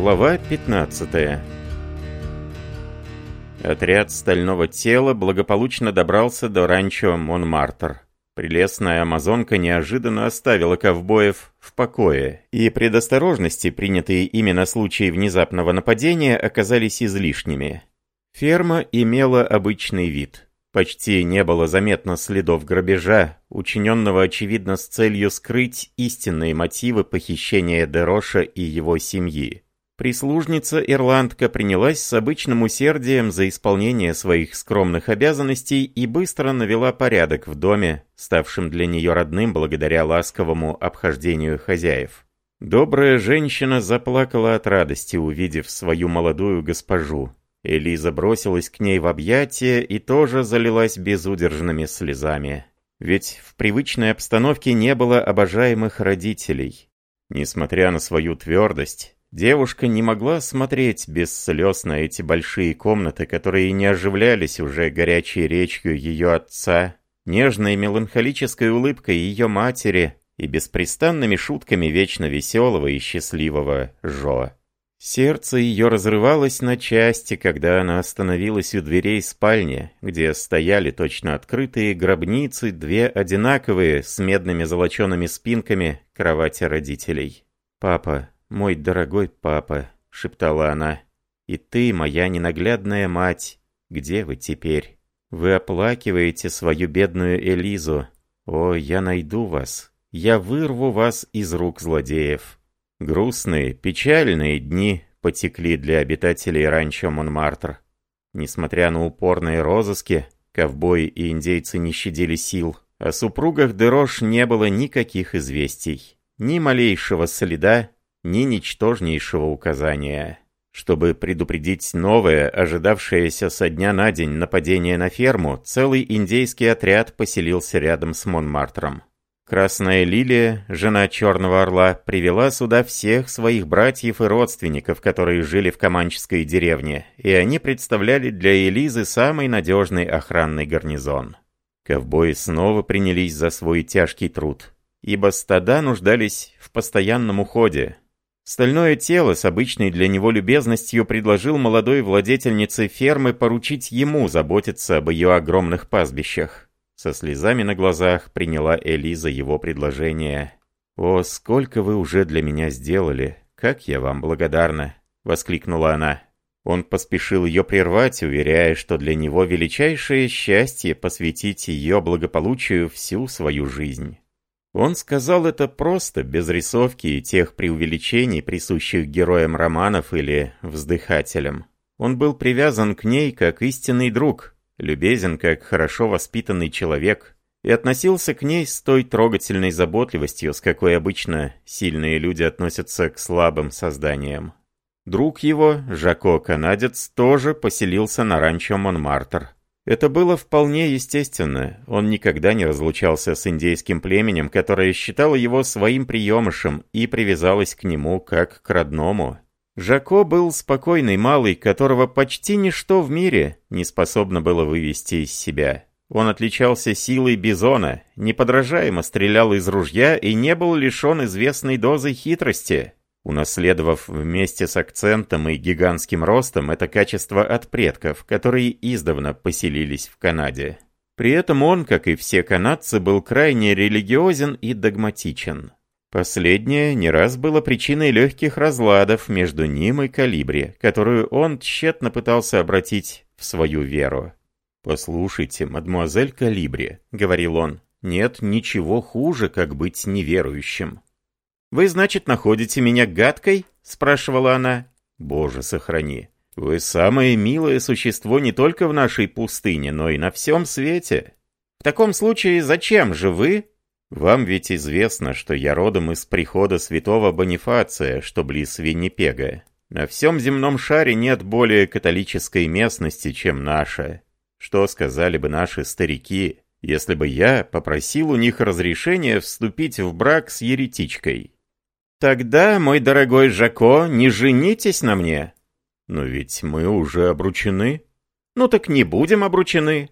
Глава 15 Отряд стального тела благополучно добрался до ранчо Монмартр. Прелестная амазонка неожиданно оставила ковбоев в покое, и предосторожности, принятые именно на случай внезапного нападения, оказались излишними. Ферма имела обычный вид – Почти не было заметно следов грабежа, учиненного, очевидно, с целью скрыть истинные мотивы похищения Дероша и его семьи. Прислужница Ирландка принялась с обычным усердием за исполнение своих скромных обязанностей и быстро навела порядок в доме, ставшем для нее родным благодаря ласковому обхождению хозяев. Добрая женщина заплакала от радости, увидев свою молодую госпожу. Элиза бросилась к ней в объятия и тоже залилась безудержными слезами. Ведь в привычной обстановке не было обожаемых родителей. Несмотря на свою твердость, Девушка не могла смотреть без слез на эти большие комнаты, которые не оживлялись уже горячей речью ее отца, нежной меланхолической улыбкой ее матери и беспрестанными шутками вечно веселого и счастливого Жо. Сердце ее разрывалось на части, когда она остановилась у дверей спальни, где стояли точно открытые гробницы, две одинаковые, с медными золочеными спинками, кровати родителей. «Папа», мой дорогой папа», — шептала она, — «и ты, моя ненаглядная мать, где вы теперь? Вы оплакиваете свою бедную Элизу. О, я найду вас, я вырву вас из рук злодеев». Грустные, печальные дни потекли для обитателей ранчо Монмартр. Несмотря на упорные розыски, ковбои и индейцы не щадили сил. О супругах Дерош не было никаких известий. Ни малейшего следа ни ничтожнейшего указания. Чтобы предупредить новое, ожидавшееся со дня на день нападение на ферму, целый индейский отряд поселился рядом с Монмартром. Красная Лилия, жена Черного Орла, привела сюда всех своих братьев и родственников, которые жили в Каманческой деревне, и они представляли для Элизы самый надежный охранный гарнизон. Ковбои снова принялись за свой тяжкий труд, ибо стада нуждались в постоянном уходе, Стальное тело с обычной для него любезностью предложил молодой владетельнице фермы поручить ему заботиться об ее огромных пастбищах. Со слезами на глазах приняла Элиза его предложение. «О, сколько вы уже для меня сделали! Как я вам благодарна!» — воскликнула она. Он поспешил ее прервать, уверяя, что для него величайшее счастье посвятить ее благополучию всю свою жизнь. Он сказал это просто, без рисовки и тех преувеличений, присущих героям романов или вздыхателям. Он был привязан к ней как истинный друг, любезен как хорошо воспитанный человек, и относился к ней с той трогательной заботливостью, с какой обычно сильные люди относятся к слабым созданиям. Друг его, Жако Канадец, тоже поселился на ранчо Монмартр. Это было вполне естественно, он никогда не разлучался с индейским племенем, которое считало его своим приемышем и привязалось к нему как к родному. Жако был спокойный малый, которого почти ничто в мире не способно было вывести из себя. Он отличался силой бизона, неподражаемо стрелял из ружья и не был лишен известной дозы хитрости. Унаследовав вместе с акцентом и гигантским ростом это качество от предков, которые издавна поселились в Канаде. При этом он, как и все канадцы, был крайне религиозен и догматичен. Последнее не раз было причиной легких разладов между ним и Калибри, которую он тщетно пытался обратить в свою веру. «Послушайте, мадмуазель Калибри», — говорил он, — «нет ничего хуже, как быть неверующим. «Вы, значит, находите меня гадкой?» — спрашивала она. «Боже, сохрани! Вы самое милое существо не только в нашей пустыне, но и на всем свете. В таком случае зачем же вы?» «Вам ведь известно, что я родом из прихода святого Бонифация, что близ Виннипега. На всем земном шаре нет более католической местности, чем наша. Что сказали бы наши старики, если бы я попросил у них разрешения вступить в брак с еретичкой?» «Тогда, мой дорогой Жако, не женитесь на мне». «Но ведь мы уже обручены». «Ну так не будем обручены».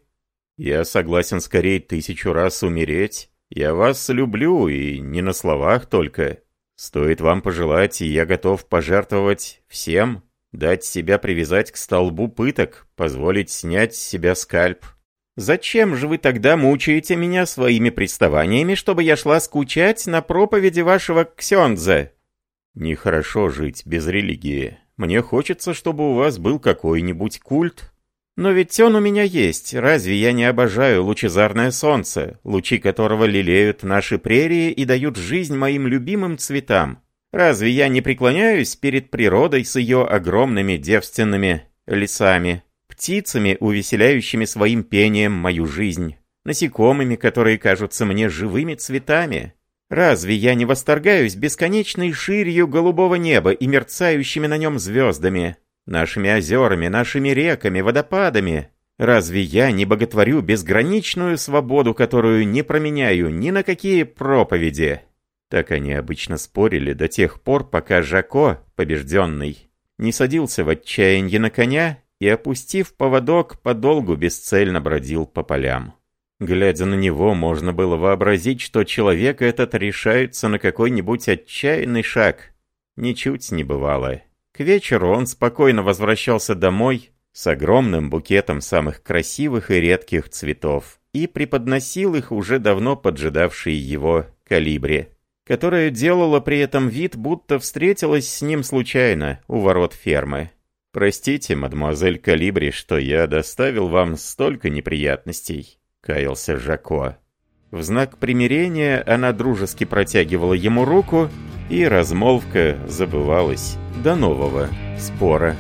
«Я согласен скорее тысячу раз умереть. Я вас люблю, и не на словах только. Стоит вам пожелать, и я готов пожертвовать всем, дать себя привязать к столбу пыток, позволить снять с себя скальп, Зачем же вы тогда мучаете меня своими приставаниями, чтобы я шла скучать на проповеди вашего ксенза?» «Нехорошо жить без религии. Мне хочется, чтобы у вас был какой-нибудь культ». «Но ведь он у меня есть. Разве я не обожаю лучезарное солнце, лучи которого лелеют наши прерии и дают жизнь моим любимым цветам? Разве я не преклоняюсь перед природой с ее огромными девственными лесами?» птицами, увеселяющими своим пением мою жизнь, насекомыми, которые кажутся мне живыми цветами. Разве я не восторгаюсь бесконечной ширью голубого неба и мерцающими на нем звездами, нашими озерами, нашими реками, водопадами? Разве я не боготворю безграничную свободу, которую не променяю ни на какие проповеди?» Так они обычно спорили до тех пор, пока Жако, побежденный, не садился в отчаянии на коня и, опустив поводок, подолгу бесцельно бродил по полям. Глядя на него, можно было вообразить, что человек этот решается на какой-нибудь отчаянный шаг. Ничуть не бывало. К вечеру он спокойно возвращался домой с огромным букетом самых красивых и редких цветов и преподносил их уже давно поджидавшей его калибре, которая делала при этом вид, будто встретилась с ним случайно у ворот фермы. «Простите, мадемуазель Калибри, что я доставил вам столько неприятностей», — каялся Жако. В знак примирения она дружески протягивала ему руку, и размолвка забывалась до нового спора.